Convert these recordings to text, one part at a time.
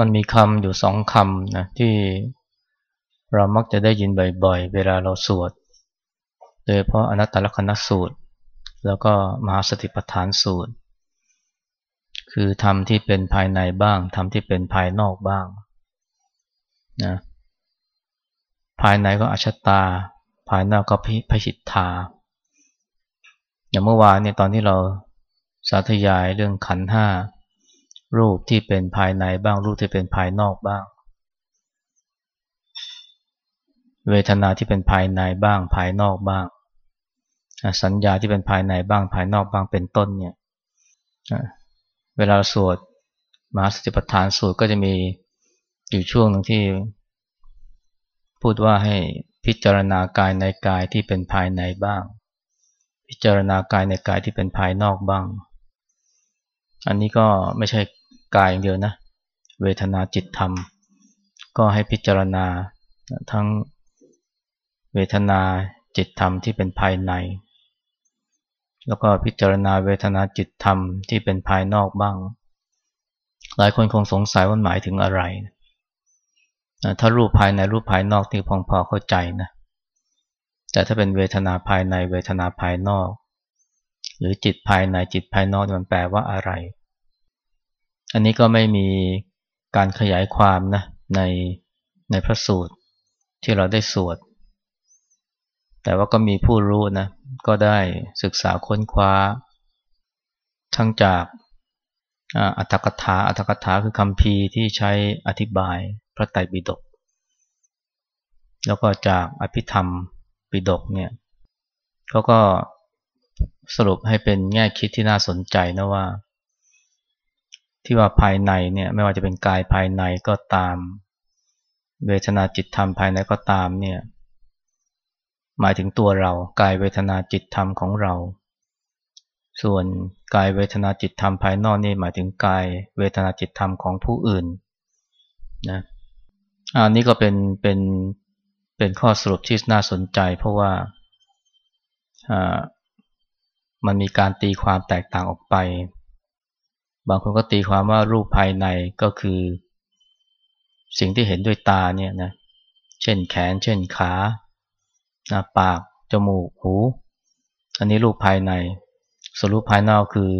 มันมีคำอยู่สองคำนะที่เรามักจะได้ยินบ่อยๆ เวลาเราสวด โดยเพราะอนัตตลกนัสูตร แล้วก็มหาสติปัฏฐานสูตร คือธรรมที่เป็นภายในบ้างธรรมที่เป็นภายนอกบ้างนะภายในก็อชตา ภายนอกก็พิชิตาอย่างเมื่อวานเนี่ยตอนที่เราสาธยายเรื่องขันห้า รูปที่เป็นภายในบ้างรูปที่เป็นภายนอกบ้าง เวทนาที่เป็นภายในบ้าง ภายนอกบ้าง สัญญาที่เป็นภายในบ้าง ภายนอกบ้างเป็นต้นเนี่ยเวลาสวดมหาสติปัฏฐานสูตรก็จะมีอยู่ช่วงหนึ่งที่ พูดว่าให้พิจารณากายในกายที่เป็นภายในบ้าง พิจารณากายในกายที่เป็นภายนอกบ้าง อันนี้ก็ไม่ใช่ กายอย่างเดียวนะ เวทนาจิตธรรม ก็ให้พิจารณาทั้งเวทนาจิตธรรมที่เป็นภายใน แล้วก็พิจารณาเวทนาจิตธรรมที่เป็นภายนอกบ้าง หลายคนคงสงสัยว่าหมายถึงอะไร ถ้ารูปภายในรูปภายนอกที่พองพอเข้าใจนะ แต่ถ้าเป็นเวทนาภายในเวทนาภายนอก หรือจิตภายในจิตภายนอกมันแปลว่าอะไร อันนี้ก็ไม่มีการขยายความนะในในพระสูตรที่เราได้สวด แต่ว่าก็มีผู้รู้นะก็ได้ศึกษาค้นคว้า ทั้งจากอัตถกถาอัตถกถาคือคำพีที่ใช้อธิบายพระไตรปิฎกแล้วก็จากอภิธรรมปิฎกเนี่ยเขาก็สรุปให้เป็นแง่คิดที่น่าสนใจนะว่า ที่ว่าภายในเนี่ยไม่ว่าจะเป็นกายภายในก็ตาม เวทนาจิตธรรมภายในก็ตามเนี่ยหมายถึงตัวเรากายเวทนาจิตธรรมของเรา ส่วนกายเวทนาจิตธรรมภายนอกนี่หมายถึงกายเวทนาจิตธรรมของผู้อื่นนะอันนี้ก็เป็นเป็นเป็นข้อสรุปที่น่าสนใจเพราะว่ามันมีการตีความแตกต่างออกไป บางคนก็ตีความว่ารูปภายในก็คือ สิ่งที่เห็นด้วยตาเนี่ยนะเช่นแขน เช่นขาหน้าปาก จมูก หู อันนี้รูปภายในส่วนรูปภายนอกคือ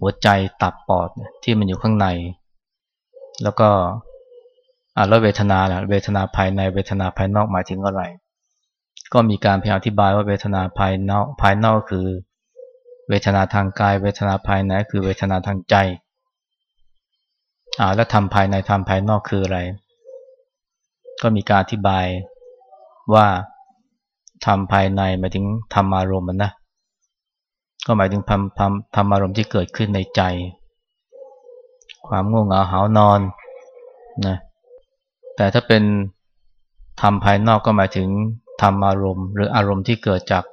หัวใจตับปอดที่มันอยู่ข้างใน แล้วก็อ่าแล้วเวทนาล่ะเวทนาภายในเวทนาภายนอกหมายถึงอะไร ก็มีการพยายามอธิบายว่าเวทนาภายนอกภายนอกคือ เวทนาทางกาย เวทนาภายในคือเวทนาทางใจอ่าแล้วทำภายในทำภายนอกคืออะไร ก็มีการอธิบายว่าทำภายในหมายถึงธรรมารมณ์นะก็หมายถึงทำทำธรรมารมณ์ที่เกิดขึ้นในใจ ความง่วงเหงาหานอนนะแต่ถ้าเป็นทำภายนอกก็หมายถึงธรรมารมณ์ หรืออารมณ์ที่เกิดจาก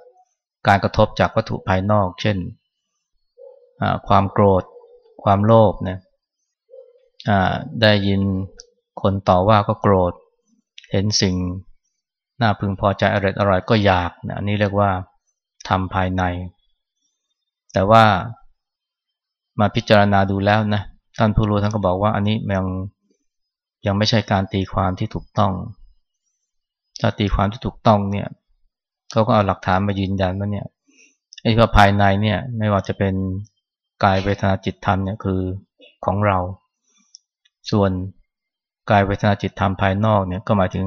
การกระทบจากวัตถุภายนอก เช่นความโกรธ ความโลภนะได้ยินคนต่อว่าก็โกรธ เห็นสิ่งน่าพึงพอใจอร่อยอร่อยก็อยากนะนี่เรียกว่าทำภายใน แต่ว่ามาพิจารณาดูแล้วนะท่านผู้รู้ท่านก็บอกว่าอันนี้ยังยังไม่ใช่การตีความที่ถูกต้อง ถ้าตีความที่ถูกต้องเนี่ย เขาก็เอาหลักฐานมายืนยันว่าเนี่ยไอ้ว่าภายในเนี่ยไม่ว่าจะเป็นกายเวทนาจิตธรรมเนี่ยคือของเรา ส่วนกายเวทนาจิตธรรมภายนอกเนี่ยก็หมายถึง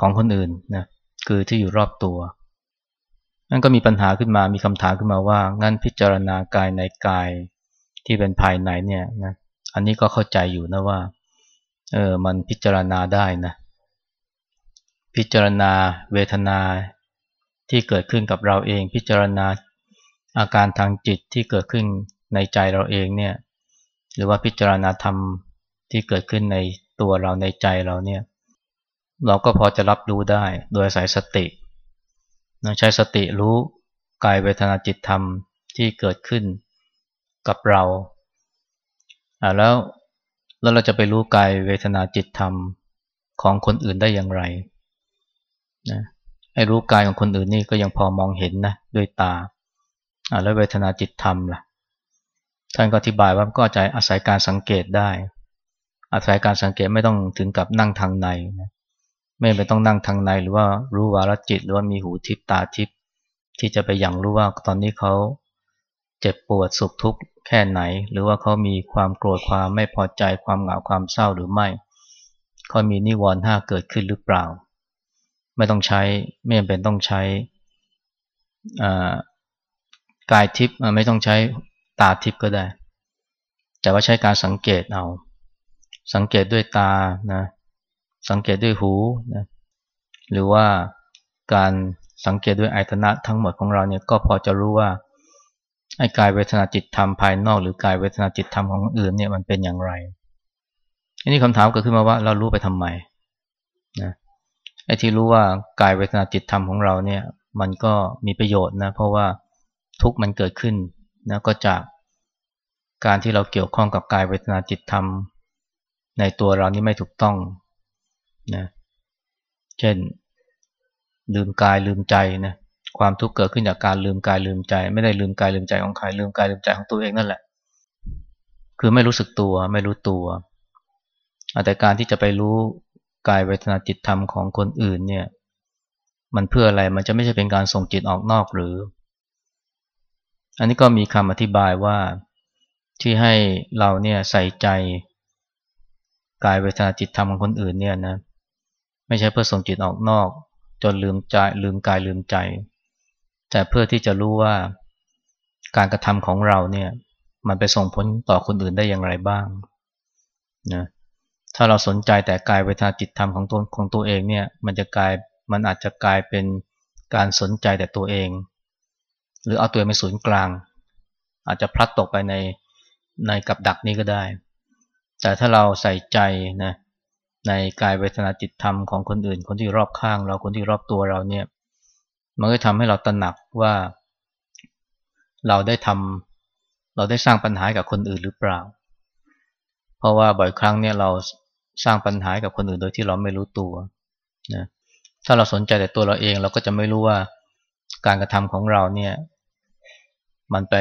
ของคนอื่นนะคือที่อยู่รอบตัวนั่นก็มีปัญหาขึ้นมามีคำถามขึ้นมาว่างั้นพิจารณากายในกายที่เป็นภายในเนี่ยนะอันนี้ก็เข้าใจอยู่นะว่าเออมันพิจารณาได้นะพิจารณาเวทนา ที่เกิดขึ้นกับเราเองพิจารณาอาการทางจิตที่เกิดขึ้นในใจเราเองเนี่ยหรือว่าพิจารณาธรรมที่เกิดขึ้นในตัวเราในใจเราเนี่ยเราก็พอจะรับรู้ได้โดยอาศัยสติใช้สติรู้กายเวทนาจิตธรรมที่เกิดขึ้นกับเราแล้วแล้วเราจะไปรู้กายเวทนาจิตธรรมของคนอื่นได้อย่างไรนะ ให้รู้กายของคนอื่นนี่ก็ยังพอมองเห็นนะด้วยตาแล้วเวทนาจิตธรรมล่ะ ท่านก็อธิบายว่าก็จะอาศัยการสังเกตได้ อาศัยการสังเกตไม่ต้องถึงกับนั่งทางในนะไม่ไปต้องนั่งทางในหรือว่ารู้วาลจิต หรือว่ามีหูทิพตาทิพที่จะไปอย่างรู้ว่าตอนนี้เขาเจ็บปวดสุขทุกข์แค่ไหน หรือว่าเขามีความโกรธความไม่พอใจความเหงาความเศร้าหรือไม่เขามีนิวรณ์ห้าเกิดขึ้นหรือเปล่า ไม่ต้องใช้ไม่จำเป็นต้องใช้กายทิพย์ไม่ต้องใช้ตาทิพย์ก็ได้ แต่ว่าใช้การสังเกตเอา สังเกตด้วยตานะสังเกตด้วยหูนะหรือว่าการสังเกตด้วยอายตนะทั้งหมดของเราเนี่ยก็พอจะรู้ว่าไอ้กายเวทนาจิตธรรมภายนอก หรือกายเวทนาจิตธรรมของอื่นเนี่ยมันเป็นอย่างไรอันนี้คำถามเกิดขึ้นมาว่าเรารู้ไปทำไมนะ ไอ้ที่รู้ว่ากายเวทนาจิตธรรมของเราเนี่ย มันก็มีประโยชน์นะ เพราะว่าทุกมันเกิดขึ้นนะก็จากการที่เราเกี่ยวข้องกับกายเวทนาจิตธรรม ในตัวเรานี่ไม่ถูกต้องนะเช่น ลืมกายลืมใจนะความทุกข์เกิดขึ้นจากการลืมกายลืมใจ ไม่ได้ลืมกายลืมใจของใครลืมกายลืมใจของตัวเองนั่นแหละ คือไม่รู้สึกตัวไม่รู้ตัวแต่การที่จะไปรู้ กายเวทนาจิตธรรมของคนอื่นเนี่ยมันเพื่ออะไรมันจะไม่ใช่เป็นการส่งจิตออกนอกหรือ อันนี้ก็มีคำอธิบายว่าที่ให้เราเนี่ยใส่ใจ กายเวทนาจิตธรรมของคนอื่นเนี่ยนะไม่ใช่เพื่อส่งจิตออกนอก จนลืมใจลืมกายลืมใจ แต่เพื่อที่จะรู้ว่าการกระทำของเราเนี่ยมันไปส่งผลต่อคนอื่นได้อย่างไรบ้างนะ ถ้าเราสนใจแต่กายเวทนาจิตธรรมของตัวของตัวเองเนี่ยมันจะกลายมันอาจจะกลายเป็นการสนใจแต่ตัวเอง หรือเอาตัวเองเป็นศูนย์กลาง อาจจะพลัดตกไปในในกับดักนี้ก็ได้ แต่ถ้าเราใส่ใจนะในกายเวทนาจิตธรรมของคนอื่น คนที่รอบข้าง เราคนที่รอบตัวเราเนี่ยมันก็ทำให้เราตระหนักว่า เราได้ทำเราได้สร้างปัญหากับคนอื่นหรือเปล่า เพราะว่าบ่อยครั้งเนี่ยเรา สร้างปัญหากับคนอื่นโดยที่เราไม่รู้ตัวนะถ้าเราสนใจแต่ตัวเราเองเราก็จะไม่รู้ว่าการกระทำของเราเนี่ย มันไป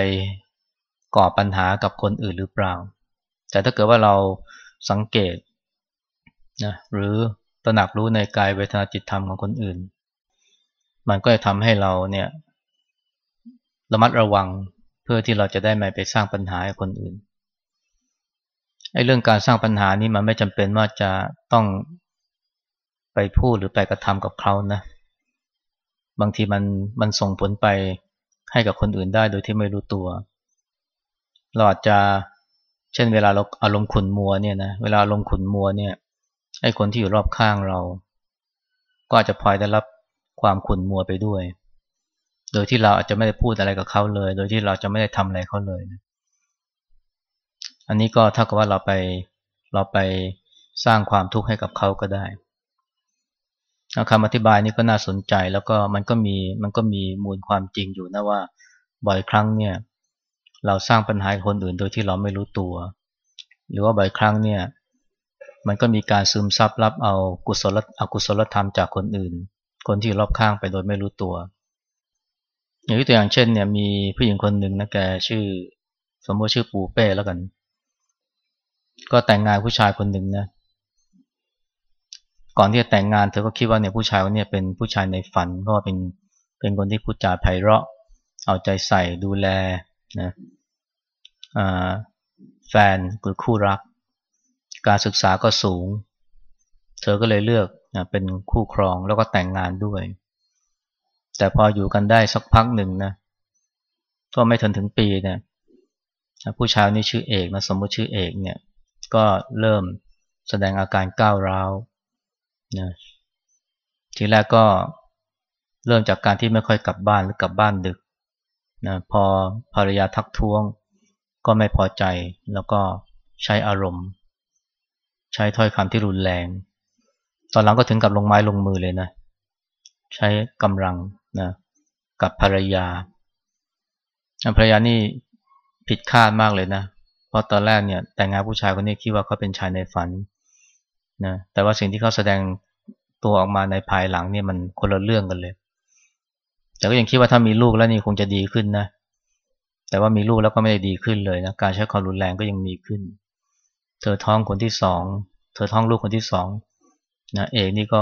ก่อปัญหากับคนอื่นหรือเปล่า แต่ถ้าเกิดว่าเราสังเกตนะหรือตระหนักรู้ในกายเวทนาจิตธรรมของคนอื่น มันก็จะทำให้เราเนี่ยระมัดระวังเพื่อที่เราจะได้ไม่ไปสร้างปัญหาให้คนอื่น ไอ้เรื่องการสร้างปัญหานี้มันไม่จำเป็นว่าจะต้องไปพูดหรือไปกระทำกับเขานะ บางทีมันมันส่งผลไปให้กับคนอื่นได้โดยที่ไม่รู้ตัว เราอาจจะเช่นเวลาเราอารมณ์ขุนมัวเนี่ยนะเวลาอารมณ์ขุนมัวเนี่ยไอ้คนที่อยู่รอบข้างเรา ก็อาจจะพลอยได้รับความขุนมัวไปด้วย โดยที่เราอาจจะไม่ได้พูดอะไรกับเขาเลย โดยที่เราจะไม่ได้ทำอะไรเขาเลยนะ อันนี้ก็เท่ากับว่าเราไปเราไปสร้างความทุกข์ให้กับเขาก็ได้คำอธิบายนี้ก็น่าสนใจแล้วก็มันก็มีมันก็มีมูลความจริงอยู่นะว่าบ่อยครั้งเนี่ยเราสร้างปัญหาคนอื่นโดยที่เราไม่รู้ตัว หรือว่าบ่อยครั้งเนี่ยมันก็มีการซึมซับรับเอากุศลอกุศลธรรมจากคนอื่น คนที่รอบข้างไปโดยไม่รู้ตัว อย่างตัวอย่างเช่นเนี่ยมีผู้หญิงคนหนึ่งนะแกชื่อ สมมติชื่อปูเป้แล้วกัน ก็แต่งงานผู้ชายคนหนึ่งนะก่อนที่จะแต่งงานเธอก็คิดว่าเนี่ยผู้ชายคนนี้เป็นผู้ชายในฝันเพราะว่าเป็นเป็นคนที่พูดจาไพเราะ เอาใจใส่ดูแลนะแฟนหรือคู่รัก การศึกษาก็สูง เธอก็เลยเลือกนะเป็นคู่ครองแล้วก็แต่งงานด้วย แต่พออยู่กันได้สักพักหนึ่งนะก็ไม่ทันถึงปีเนี่ยผู้ชายนี่ชื่อเอกนะสมมติชื่อเอกเนี่ย ก็เริ่มแสดงอาการก้าวร้าวนะทีแรกก็เริ่มจากการที่ไม่ค่อยกลับบ้านหรือกลับบ้านดึกนะพอภรรยาทักท้วงก็ไม่พอใจแล้วก็ใช้อารมณ์ ใช้ถ้อยคำที่รุนแรง ตอนหลังก็ถึงกับลงไม้ลงมือเลยนะ ใช้กำลังนะกับภรรยาภรรยานี่ผิดคาดมากเลยนะ เพราะตอนแรกเนี่ยแต่งงานผู้ชายคนนี้คิดว่าเขาเป็นชายในฝันนะแต่ว่าสิ่งที่เขาแสดงตัวออกมาในภายหลังเนี่ยมันคนละเรื่องกันเลย แต่ก็ยังคิดว่าถ้ามีลูกแล้วนี่คงจะดีขึ้นนะ แต่ว่ามีลูกแล้วก็ไม่ได้ดีขึ้นเลยนะการใช้ความรุนแรงก็ยังมีขึ้น เธอท้องคนที่สองเธอท้องลูกคนที่สองนะเอกนี่ก็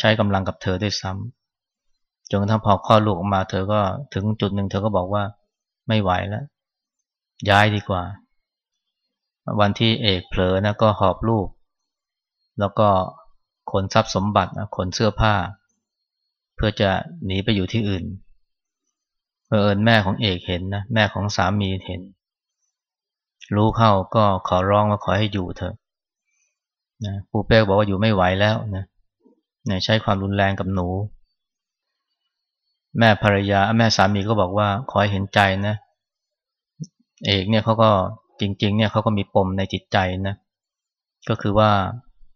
ใช้กำลังกับเธอด้วยซ้ำจนกระทั่งพอคลอดลูกออกมาเธอก็ถึงจุดหนึ่งเธอก็บอกว่าไม่ไหวแล้ว ย้ายดีกว่า วันที่เอกเผลอนะก็หอบลูก แล้วก็ขนทรัพย์สมบัติขนเสื้อผ้า เพื่อจะหนีไปอยู่ที่อื่นเอิญแม่ของเอกเห็นนะแม่ของสามีเห็น รู้เข้าก็ขอร้องว่าขอให้อยู่เถอะนะปูเป้บอกว่าอยู่ไม่ไหวแล้วนะนะใช้ความรุนแรงกับหนู แม่ภรรยาแม่สามีก็บอกว่าขอให้เห็นใจนะ เอกเนี่ยเขาก็จริง ๆ เนี่ยเขาก็มีปมในจิตใจนะ ก็คือว่า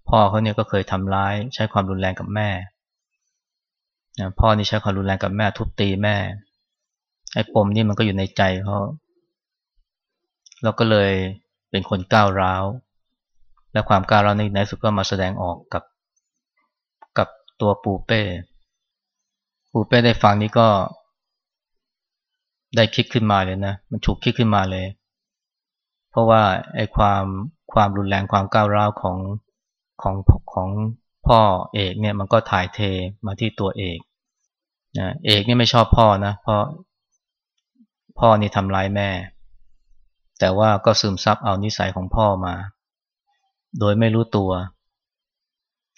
พ่อเขาเนี่ยก็เคยทำร้ายใช้ความรุนแรงกับแม่นะพ่อนี่ใช้ความรุนแรงกับแม่ทุบตีแม่ ไอ้ปมนี่มันก็อยู่ในใจเขาแล้วก็เลยเป็นคนก้าวร้าว และความก้าวร้าวในในสุดก็มาแสดงออกกับกับตัวปูเป้ ปูเป้ได้ฟังนี้ก็ ได้คิดขึ้นมาเลยนะ มันฉุกคิดขึ้นมาเลย เพราะว่าไอ้ความความรุนแรงความก้าวร้าวของของของพ่อเอกเนี่ยมันก็ถ่ายเทมาที่ตัวเอกนะเอกเนี่ยไม่ชอบพ่อนะเพราะพ่อนี่ทำร้ายแม่ แต่ว่าก็ซึมซับเอานิสัยของพ่อมา โดยไม่รู้ตัว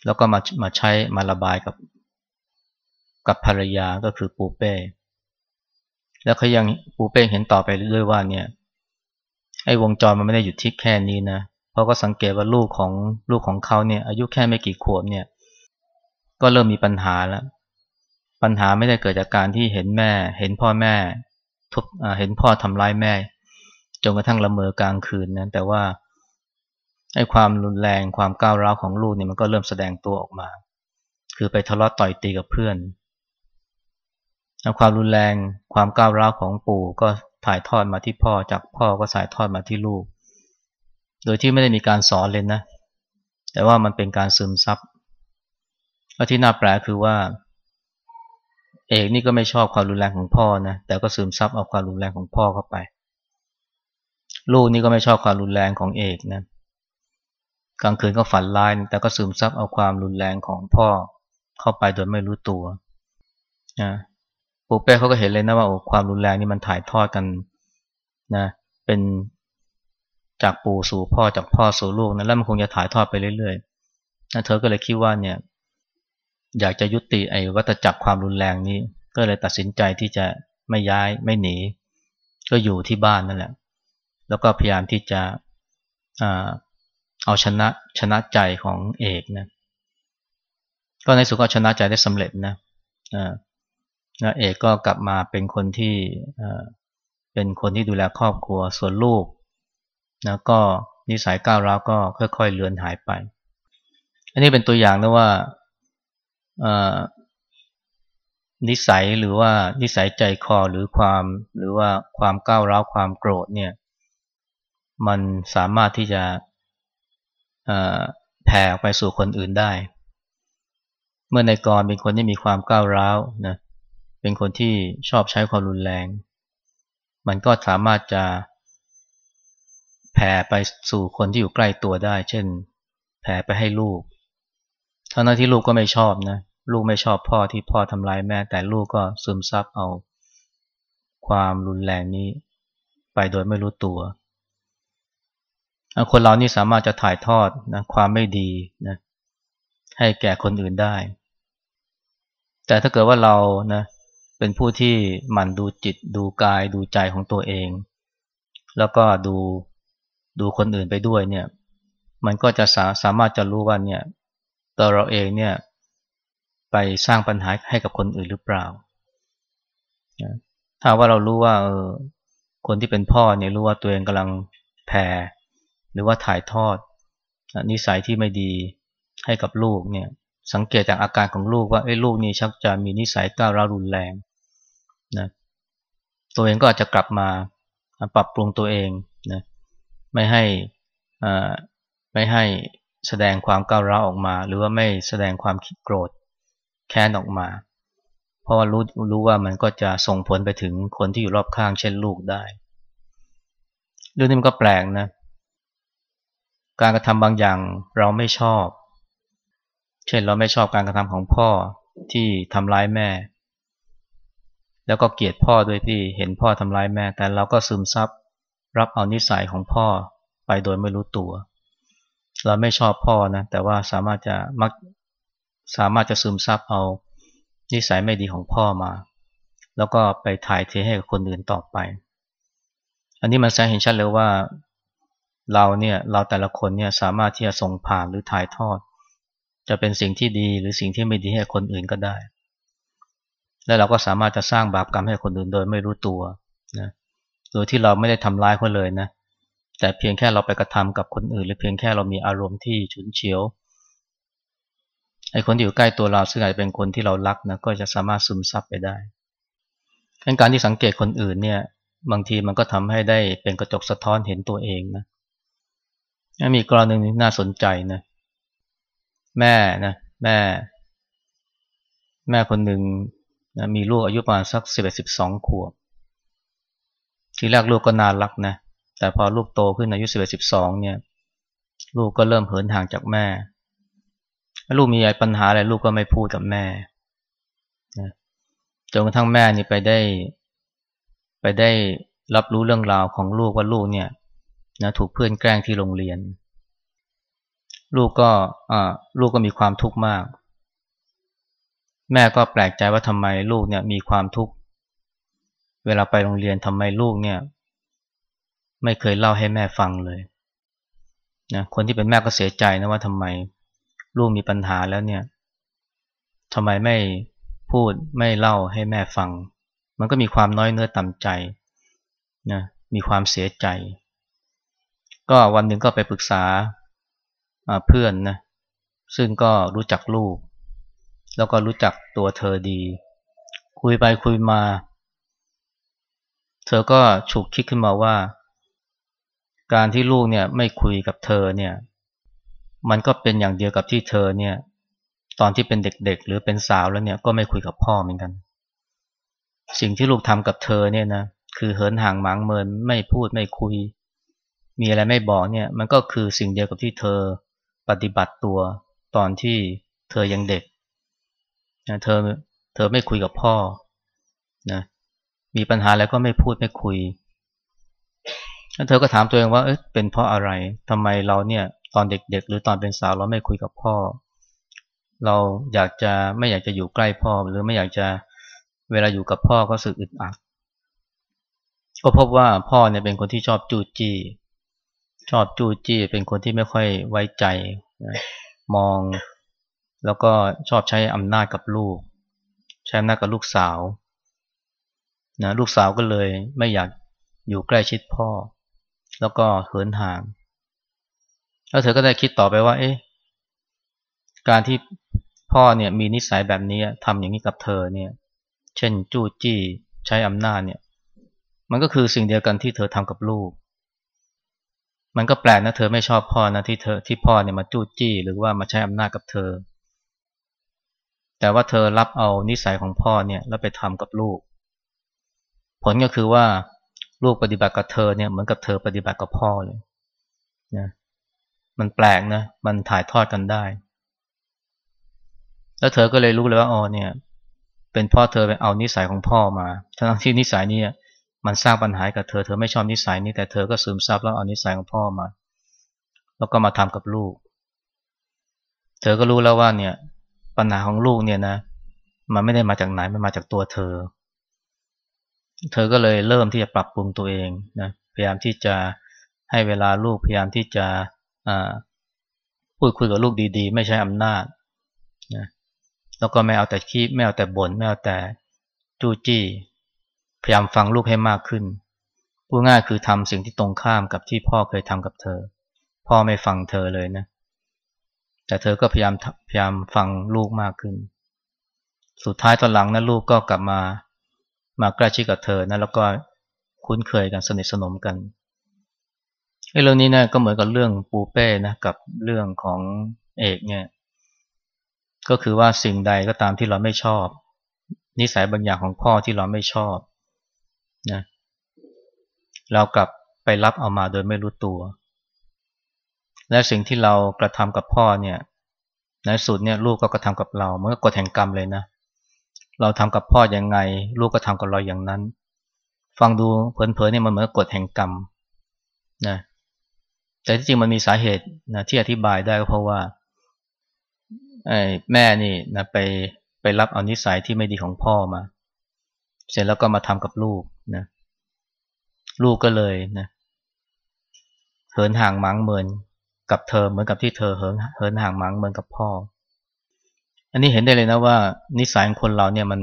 แล้วก็มามาใช้มาระบายกับกับภรรยาก็คือปูเป้ แล้วเขายังปูเป้เห็นต่อไปเรื่อยว่าเนี่ยไอ้วงจรมันไม่ได้หยุดที่แค่นี้นะเพราก็สังเกตว่าลูกของลูกของเขาเนี่ย อายุแค่ไม่กี่ขวบเนี่ย ก็เริ่มมีปัญหาแล้ว ปัญหาไม่ได้เกิดจากการที่เห็นแม่ เห็นพ่อแม่ทุบเห็นพ่อทำร้ายแม่จนกระทั่งละเมอกลางคืนนะแต่ว่าไอ้ความรุนแรงความก้าวร้าวของลูกเนี่ยมันก็เริ่มแสดงตัวออกมา คือไปทะเลาะต่อยตีกับเพื่อน ความรุนแรงความก้าวร้าวของปู่ก็ถ่ายทอดมาที่พ่อจากพ่อก็สายทอดมาที่ลูก โดยที่ไม่ได้มีการสอนเลยนะ แต่ว่ามันเป็นการซึมซับและที่น่าแปลกคือว่า เอกนี่ก็ไม่ชอบความรุนแรงของพ่อนะแต่ก็ซึมซับเอาความรุนแรงของพ่อเข้าไป ลูกนี่ก็ไม่ชอบความรุนแรงของเอกนะกลางคืนก็ฝันร้ายแต่ก็ซึมซับเอาความรุนแรงของพ่อเข้าไปโดยไม่รู้ตัวนะ ปู่เป้เขาก็เห็นเลยนะว่าโอ้ความรุนแรงนี่มันถ่ายทอดกันนะเป็นจากปู่สู่พ่อจากพ่อสู่ลูกนะแล้วมันคงจะถ่ายทอดไปเรื่อยๆนะเธอก็เลยคิดว่าเนี่ยอยากจะยุติไอ้วัตจักรความรุนแรงนี้ ก็เลยตัดสินใจที่จะไม่ย้ายไม่หนี ก็อยู่ที่บ้านนั่นแหละ แล้วก็พยายามที่จะเอาชนะชนะใจของเอกนะก็ในสุดก็ชนะใจได้สำเร็จนะนะ เอกก็กลับมาเป็นคนที่เป็นคนที่ดูแลครอบครัวส่วนลูกนะก็นิสัยก้าวร้าวก็ค่อยๆเลือนหายไป อันนี้เป็นตัวอย่างนะว่านิสัยหรือว่านิสัยใจคอหรือความหรือว่าความก้าวร้าวความโกรธเนี่ยมันสามารถที่จะแผ่ออกไปสู่คนอื่นได้ เมื่อในกรเป็นคนที่มีความก้าวร้าวนะ เป็นคนที่ชอบใช้ความรุนแรง มันก็สามารถจะแผ่ไปสู่คนที่อยู่ใกล้ตัวได้ เช่น แผ่ไปให้ลูกทั้งนั้นที่ลูกก็ไม่ชอบนะ ลูกไม่ชอบพ่อที่พ่อทำร้ายแม่ แต่ลูกก็ซึมซับเอา ความรุนแรงนี้ ไปโดยไม่รู้ตัว คนเรานี่สามารถจะถ่ายทอดนะความไม่ดีนะให้แก่คนอื่นได้ แต่ถ้าเกิดว่าเรานะเป็นผู้ที่หมั่นดูจิตดูกายดูใจของตัวเอง แล้วก็ดูดูคนอื่นไปด้วยเนี่ยมันก็จะสาสามารถจะรู้ว่าเนี่ยตัวเราเองเนี่ยไปสร้างปัญหาให้กับคนอื่นหรือเปล่า ถ้าว่าเรารู้ว่าเออคนที่เป็นพ่อเนี่ยรู้ว่าตัวเองกำลังแผ่หรือว่าถ่ายทอดนิสัยที่ไม่ดีให้กับลูกเนี่ยสังเกตจากอาการของลูกว่าไอ้ลูกนี่ชักจะมีนิสัยก้าวร้าวรุนแรง นะตัวเองก็อาจจะกลับมาปรับปรุงตัวเองนะไม่ให้ไม่ให้แสดงความก้าวร้าวออกมา หรือว่าไม่แสดงความคิดโกรธแค้นออกมา เพราะว่ารู้รู้ว่ามันก็จะส่งผลไปถึงคนที่อยู่รอบข้างเช่นลูกได้เรื่องนี้มันก็แปลกนะการกระทำบางอย่างเราไม่ชอบ เช่นเราไม่ชอบการกระทำของพ่อที่ทำร้ายแม่ แล้วก็เกลียดพ่อด้วยที่เห็นพ่อทำร้ายแม่ แต่เราก็ซึมซับรับเอานิสัยของพ่อไปโดยไม่รู้ตัว เราไม่ชอบพ่อนะ แต่ว่าสามารถจะมักสามารถจะซึมซับเอานิสัยไม่ดีของพ่อมา แล้วก็ไปถ่ายเทให้กับคนอื่นต่อไป อันนี้มันแสดงเห็นชัดเลยว่าเราเนี่ยเราแต่ละคนเนี่ยสามารถที่จะส่งผ่านหรือถ่ายทอด จะเป็นสิ่งที่ดีหรือสิ่งที่ไม่ดีให้คนอื่นก็ได้ และเราก็สามารถจะสร้างบาปกรรมให้คนอื่นโดยไม่รู้ตัวนะโดยที่เราไม่ได้ทำร้ายเขาเลยนะแต่เพียงแค่เราไปกระทำกับคนอื่น หรือเพียงแค่เรามีอารมณ์ที่ฉุนเฉียวไอ้คนที่อยู่ใกล้ตัวเราซึ่งอาจจะเป็นคนที่เรารักนะก็จะสามารถซึมซับไปได้การที่สังเกตคนอื่นเนี่ยบางทีมันก็ทำให้ได้เป็นกระจกสะท้อนเห็นตัวเองนะมีกรณีนึงน่าสนใจนะแม่นะแม่ แม่คนหนึ่ง นะมีลูกอายุประมาณสักสิบเอ็ดสิบสองขวบ ทีแรกลูกก็น่ารักนะ แต่พอลูกโตขึ้นอายุสิบเอ็ดสิบสองเนี่ย ลูกก็เริ่มเหินห่างจากแม่ ลูกมีอะไรปัญหาอะไรลูกก็ไม่พูดกับแม่นะจนกระทั่งแม่นี่ไปได้ ไปได้รับรู้เรื่องราวของลูกว่าลูกเนี่ยนะถูกเพื่อนแกล้งที่โรงเรียน ลูกก็อ่าลูกก็มีความทุกข์มาก แม่ก็แปลกใจว่าทำไมลูกเนี่ยมีความทุกข์เวลาไปโรงเรียนทำไมลูกเนี่ยไม่เคยเล่าให้แม่ฟังเลยนะคนที่เป็นแม่ก็เสียใจนะว่าทำไมลูกมีปัญหาแล้วเนี่ยทำไมไม่พูดไม่เล่าให้แม่ฟัง มันก็มีความน้อยเนื้อต่ำใจนะมีความเสียใจ ก็วันหนึ่งก็ไปปรึกษาเพื่อนนะซึ่งก็รู้จักลูก แล้วก็รู้จักตัวเธอดี คุยไปคุยมา เธอก็ฉุกคิดขึ้นมาว่า การที่ลูกเนี่ยไม่คุยกับเธอเนี่ย มันก็เป็นอย่างเดียวกับที่เธอเนี่ย ตอนที่เป็นเด็กๆ หรือเป็นสาวแล้วเนี่ยก็ไม่คุยกับพ่อเหมือนกัน สิ่งที่ลูกทำกับเธอเนี่ยนะคือเหินห่างหมางเมินไม่พูดไม่คุย มีอะไรไม่บอกเนี่ย มันก็คือสิ่งเดียวกับที่เธอปฏิบัติตัวตอนที่เธอยังเด็ก นะเธอเธอไม่คุยกับพ่อนะมีปัญหาแล้วก็ไม่พูดไม่คุยแล้วเธอก็ถามตัวเองว่าเอ๊ะเป็นเพราะอะไรทำไมเราเนี่ยตอนเด็กๆ หรือตอนเป็นสาวเราไม่คุยกับพ่อ เราอยากจะไม่อยากจะอยู่ใกล้พ่อ หรือไม่อยากจะเวลาอยู่กับพ่อก็สึกอึดอัดก็พบว่าพ่อเนี่ยเป็นคนที่ชอบจู้จี้ ชอบจู้จี้เป็นคนที่ไม่ค่อยไว้ใจนะมอง แล้วก็ชอบใช้อำนาจกับลูก ใช้อำนาจกับลูกสาวนะลูกสาวก็เลยไม่อยากอยู่ใกล้ชิดพ่อ แล้วก็เหินห่าง แล้วเธอก็ได้คิดต่อไปว่า เอ๊ะการที่พ่อเนี่ยมีนิสัยแบบนี้ทำอย่างนี้กับเธอเนี่ย เช่นจู้จี้ใช้อำนาจเนี่ย มันก็คือสิ่งเดียวกันที่เธอทำกับลูก มันก็แปลกนะเธอไม่ชอบพ่อนะที่เธอที่พ่อเนี่ยมาจู้จี้ หรือว่ามาใช้อำนาจกับเธอ แต่ว่าเธอรับเอานิสัยของพ่อเนี่ยแล้วไปทำกับลูก ผลก็คือว่าลูกปฏิบัติกับเธอเนี่ยเหมือนกับเธอปฏิบัติกับพ่อเลยนะมันแปลกนะมันถ่ายทอดกันได้ แล้วเธอก็เลยรู้เลยว่าอ๋อเนี่ย เป็นพ่อเธอไปเอานิสัยของพ่อมาทั้งที่นิสัยนี้มันสร้างปัญหากับเธอเธอไม่ชอบนิสัยนี้แต่เธอก็ซึมซับแล้วเอานิสัยของพ่อมา แล้วก็มาทำกับลูก เธอก็รู้แล้วว่าเนี่ย ปัญหาของลูกเนี่ยนะ มันไม่ได้มาจากไหนมันมาจากตัวเธอ เธอก็เลยเริ่มที่จะปรับปรุงตัวเองนะพยายามที่จะให้เวลาลูกพยายามที่จะพูดคุยกับลูกดีๆ ไม่ใช้อำนาจนะแล้วก็ไม่เอาแต่ขี้ไม่เอาแต่บน่นไม่เอาแต่จู้จี้ พยายามฟังลูกให้มากขึ้นพูดง่ายคือทำสิ่งที่ตรงข้ามกับที่พ่อเคยทำกับเธอ พ่อไม่ฟังเธอเลยนะ แต่เธอก็พยายามพยายามฟังลูกมากขึ้น สุดท้ายตอนหลังนะลูกก็กลับมา มาใกล้ชิดกับเธอนะแล้วก็คุ้นเคยกันสนิทสนมกันเรื่องนี้นะก็เหมือนกับเรื่องปูเป้นะกับเรื่องของเอกเนี่ยก็คือว่าสิ่งใดก็ตามที่เราไม่ชอบ นิสัยบางอย่างของพ่อที่เราไม่ชอบนะเรากลับไปรับเอามาโดยไม่รู้ตัว และสิ่งที่เรากระทำกับพ่อเนี่ยในสุดเนี่ยลูกก็กระทำกับเรามันก็กฎแห่งกรรมเลยนะ เราทำกับพ่ออย่างไง ลูกก็ทำกับเราอย่างนั้น ฟังดูเพลินๆเนี่ยมันเหมือนกฎแห่งกรรมนะแต่ที่จริงมันมีสาเหตุนะที่อธิบายได้ก็เพราะว่าแม่นี่นะไปไปรับเอานิสัยที่ไม่ดีของพ่อมา เสร็จแล้วก็มาทำกับลูกนะลูกก็เลยนะเหินห่างมังเมิน กับเธอเหมือนกับที่เธอเหินเหินห่างมังเหมินกับพ่อ อันนี้เห็นได้เลยนะว่า นิสัยของคนเราเนี่ยมัน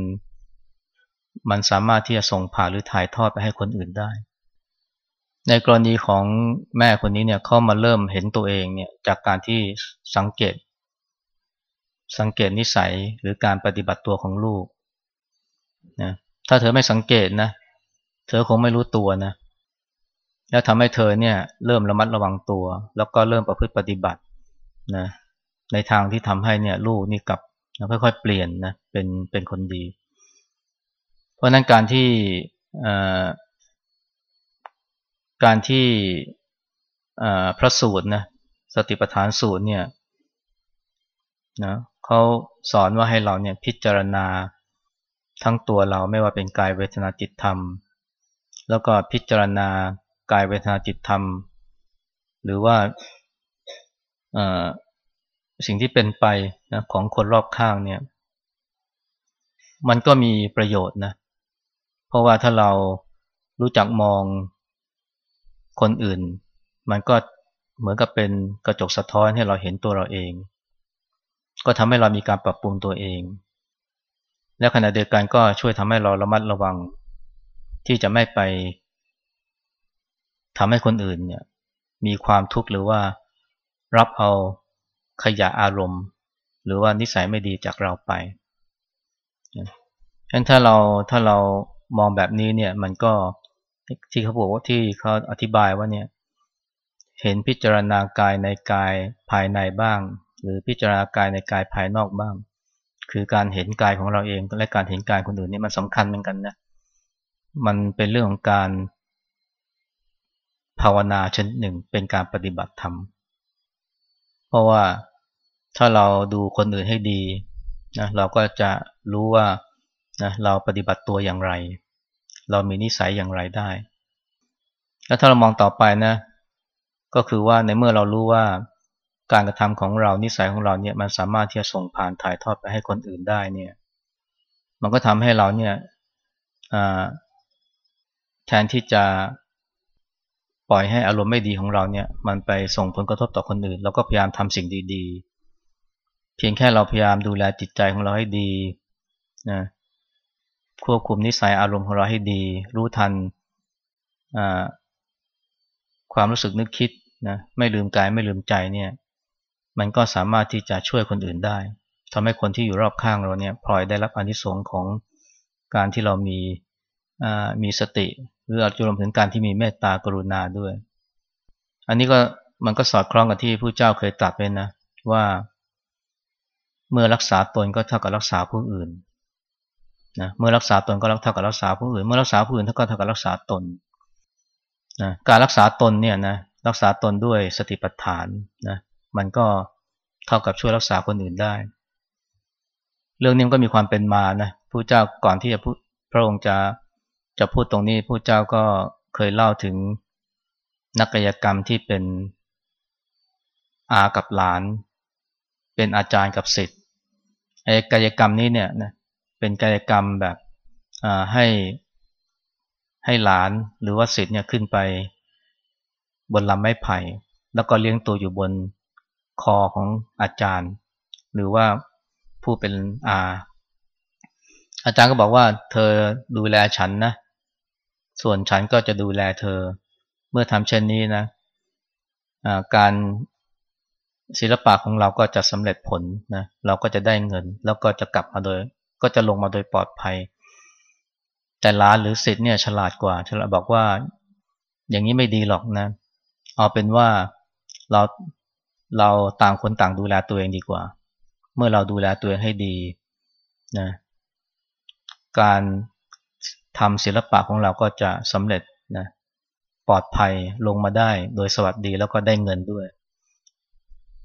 มันสามารถที่จะส่งผ่านหรือถ่ายทอดไปให้คนอื่นได้ ในกรณีของแม่คนนี้เนี่ยเขามาเริ่มเห็นตัวเองเนี่ยจากการที่สังเกต สังเกตนิสัยหรือการปฏิบัติตัวของลูกนะถ้าเธอไม่สังเกตนะ เธอคงไม่รู้ตัวนะ แล้วทำให้เธอเนี่ยเริ่มระมัดระวังตัว แล้วก็เริ่มประพฤติปฏิบัตินะในทางที่ทำให้เนี่ยลูกนี่กลับค่อยๆเปลี่ยนนะเป็นเป็นคนดี เพราะนั้นการที่การที่พระสูตรนะสติปัฏฐานสูตรเนี่ยนะเขาสอนว่าให้เราเนี่ยพิจารณาทั้งตัวเราไม่ว่าเป็นกายเวทนาจิตธรรม แล้วก็พิจารณา กายเวทนาจิตธรรม หรือว่าสิ่งที่เป็นไปนะของคนรอบข้างเนี่ย มันก็มีประโยชน์นะ เพราะว่าถ้าเรารู้จักมองคนอื่น มันก็เหมือนกับเป็นกระจกสะท้อนให้เราเห็นตัวเราเอง ก็ทำให้เรามีการปรับปรุงตัวเอง และขณะเดียวกันก็ช่วยทำให้เราระมัดระวัง ที่จะไม่ไป ทำให้คนอื่นเนี่ยมีความทุกข์หรือว่ารับเอาขยะอารมณ์ หรือว่านิสัยไม่ดีจากเราไปฉะนั้นถ้าเราถ้าเรามองแบบนี้เนี่ยมันก็ที่เขาบอกว่าที่เขาอธิบายว่าเนี่ยเห็นพิจารณากายในกายภายในบ้าง หรือพิจารณากายในกายภายนอกบ้าง คือการเห็นกายของเราเองและการเห็นกายคนอื่นนี่มันสำคัญเหมือนกันนะมันเป็นเรื่องของการ ภาวนาชนิดหนึ่งเป็นการปฏิบัติธรรม เพราะว่าถ้าเราดูคนอื่นให้ดีนะเราก็จะรู้ว่านะเราปฏิบัติตัวอย่างไร เรามีนิสัยอย่างไรได้ แล้วถ้าเรามองต่อไปนะ ก็คือว่าในเมื่อเรารู้ว่าการกระทำของเรานิสัยของเราเนี่ยมันสามารถที่จะส่งผ่านถ่ายทอดไปให้คนอื่นได้เนี่ย มันก็ทำให้เราเนี่ยแทนที่จะ ล่อยให้อารมณ์ไม่ดีของเราเนี่ยมันไปส่งผลกระทบต่อคนอื่น เราก็พยายามทำสิ่งดีๆ เพียงแค่เราพยายามดูแลจิตใจของเราให้ดีนะควบคุมนิสัยอารมณ์ของเราให้ดี รู้ทันความรู้สึกนึกคิดนะไม่ลืมกายไม่ลืมใจเนี่ยมันก็สามารถที่จะช่วยคนอื่นได้ทำให้คนที่อยู่รอบข้างเราเนี่ยพลอยได้รับอนิสงค์ของการที่เรามี มีสติ หรืออาจจะรวมถึงการที่มีเมตตากรุณาด้วย อันนี้ก็มันก็สอดคล้องกับที่ผู้เจ้าเคยตรัสไว้นะว่าเมื่อรักษาตนก็เท่ากับรักษาผู้อื่นนะเมื่อรักษาตนก็เท่ากับรักษาผู้อื่น เมื่อรักษาผู้อื่นเท่ากับเท่ากับรักษาตนนะการรักษาตนเนี่ยนะรักษาตนด้วยสติปัฏฐานนะมันก็เท่ากับช่วยรักษาคนอื่นได้ เรื่องนี้ก็มีความเป็นมานะผู้เจ้าก่อนที่จะพระองค์จะ จะพูดตรงนี้ผู้เจ้าก็เคยเล่าถึงนักกายกรรมที่เป็นอากับหลาน เป็นอาจารย์กับศิษย์ไอ้กายกรรมนี้เนี่ยนะเป็นกายกรรมแบบให้ให้หลานหรือว่าศิษย์เนี่ยขึ้นไปบนลำไม้ไผ่ แล้วก็เลี้ยงตัวอยู่บนคอของอาจารย์ หรือว่าผู้เป็นอาอาจารย์ก็บอกว่าเธอดูแลฉันนะ ส่วนฉันก็จะดูแลเธอ เมื่อทำเช่นนี้นะการศิลปะของเราก็จะสำเร็จผลนะเราก็จะได้เงิน แล้วก็จะกลับมาโดย ก็จะลงมาโดยปลอดภัย แต่ล้านหรือสิทธิ์เนี่ยฉลาดกว่าฉลาดบอกว่าอย่างนี้ไม่ดีหรอกนะ เอาเป็นว่าเราเราต่างคนต่างดูแลตัวเองดีกว่า เมื่อเราดูแลตัวเองให้ดีนะการ ทำศิลปะของเราก็จะสำเร็จนะปลอดภัยลงมาได้โดยสวัสดีแล้วก็ได้เงินด้วย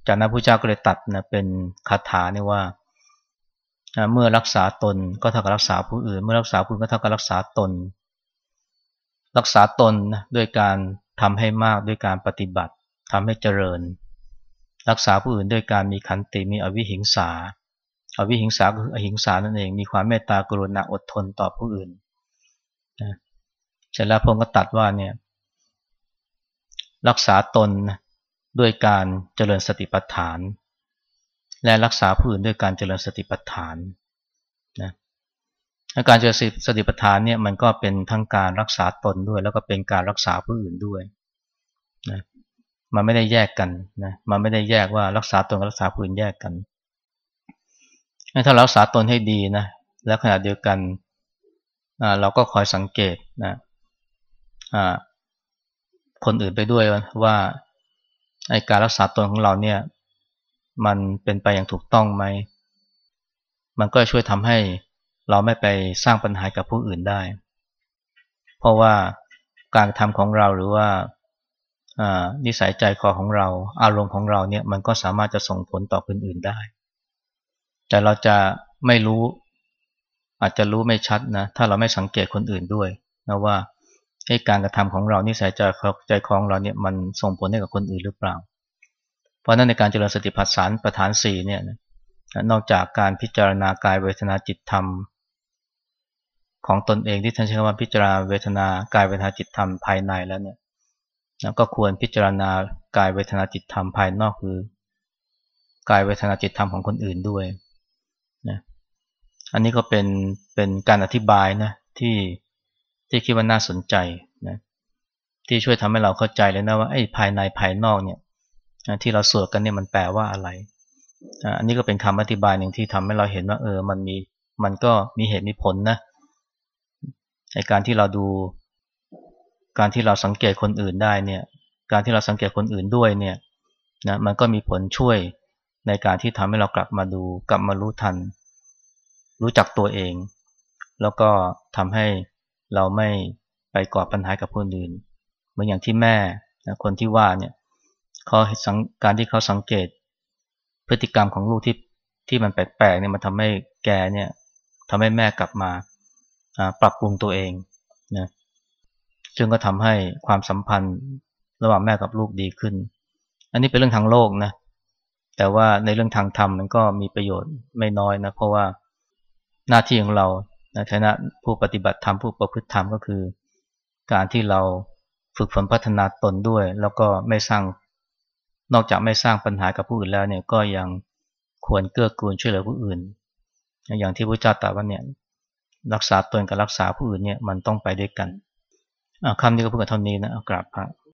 จากนั้นพระเจ้าก็เลยตัดนะเป็นคาถาเนี่ยว่า เมื่อรักษาตนก็เท่ากับรักษาผู้อื่น เมื่อรักษาผู้อื่นก็เท่ากับรักษาตน รักษาตนด้วยการทำให้มากด้วยการปฏิบัติทำให้เจริญ รักษาผู้อื่นด้วยการมีขันติมีอวิหิงสาอวิหิงสาคืออหิงสานั่นเองมีความเมตตากรุณาอดทนต่อผู้อื่น นะเสร็จแล้วพระองค์ก็ตัดว่าเนี่ยรักษาตนด้วยการเจริญสติปัฏฐาน และรักษาผู้อื่นด้วยการเจริญสติปัฏฐานนะการเจริญสติปัฏฐานเนี่ยมันก็เป็นทั้งการรักษาตนด้วย แล้วก็เป็นการรักษาผู้อื่นด้วยนะมันไม่ได้แยกกันนะมันไม่ได้แยกว่ารักษาตนกับรักษาผู้อื่นแยกกันถ้ารักษาตนให้ดีนะแล้วขณะเดียวกัน เราก็คอยสังเกตนะคนอื่นไปด้วยว่าไอการรักษาตนของเราเนี่ย มันเป็นไปอย่างถูกต้องไหม มันก็ช่วยทำให้เราไม่ไปสร้างปัญหากับผู้อื่นได้ เพราะว่าการทำของเราหรือว่านิสัยใจคอของเรา อารมณ์ของเราเนี่ยมันก็สามารถจะส่งผลต่อคนอื่นได้ แต่เราจะไม่รู้ อาจจะรู้ไม่ชัดนะถ้าเราไม่สังเกตคนอื่นด้วยนะว่าให้การกระทำของเรานิสัยใจใจคองเราเนี่ยมันส่งผลให้กับคนอื่นหรือเปล่า เพราะนั้นในการเจริญสติปัฏฐานประธานสี่เนี่ยนอกจากการพิจารณากายเวทนาจิตธรรม ของตนเองที่ท่านใช้คำว่าพิจารณาเวทนากายเวทนาจิตธรรมภายในแล้วเนี่ยก็ควรพิจารณากายเวทนาจิตธรรมภายนอกคือกายเวทนาจิตธรรมของคนอื่นด้วย อันนี้ก็เป็นเป็นการอธิบายนะที่ที่คิดว่าน่าสนใจนะที่ช่วยทำให้เราเข้าใจเลยนะว่าไอ้ภายในภายนอกเนี่ยที่เราสวดกันเนี่ยมันแปลว่าอะไร อันนี้ก็เป็นคำอธิบายหนึ่งที่ทำให้เราเห็นว่าเออมันมีมันก็มีเหตุมีผลนะในการที่เราดู การที่เราสังเกตคนอื่นได้เนี่ย การที่เราสังเกตคนอื่นด้วยเนี่ยนะมันก็มีผลช่วยในการที่ทำให้เรากลับมาดูกลับมารู้ทัน รู้จักตัวเอง แล้วก็ทำให้เราไม่ไปก่อปัญหากับคนอื่น เหมือนอย่างที่แม่คนที่ว่าเนี่ยเขาการที่เขาสังเกต พฤติกรรมของลูกที่ที่มันแปลกๆเนี่ยมันทำให้แกเนี่ยทำให้แม่กลับมาปรับปรุงตัวเองนะซึ่งก็ทำให้ความสัมพันธ์ระหว่างแม่กับลูกดีขึ้น อันนี้เป็นเรื่องทางโลกนะแต่ว่าในเรื่องทางธรรมมันก็มีประโยชน์ไม่น้อยนะเพราะว่า หน้าที่ของเราในฐานะผู้ปฏิบัติธรรมผู้ประพฤติธรรมก็คือ การที่เราฝึกฝนพัฒนาตนด้วย แล้วก็ไม่สร้างนอกจากไม่สร้างปัญหากับผู้อื่นแล้วเนี่ยก็ยังควรเกื้อกูลช่วยเหลือผู้อื่น อย่างที่พระเจ้าตรัสว่าเนี่ยรักษาตนกับรักษาผู้อื่นเนี่ยมันต้องไปด้วยกันคำนี้ก็เพื่อเท่านี้นะกราบพระ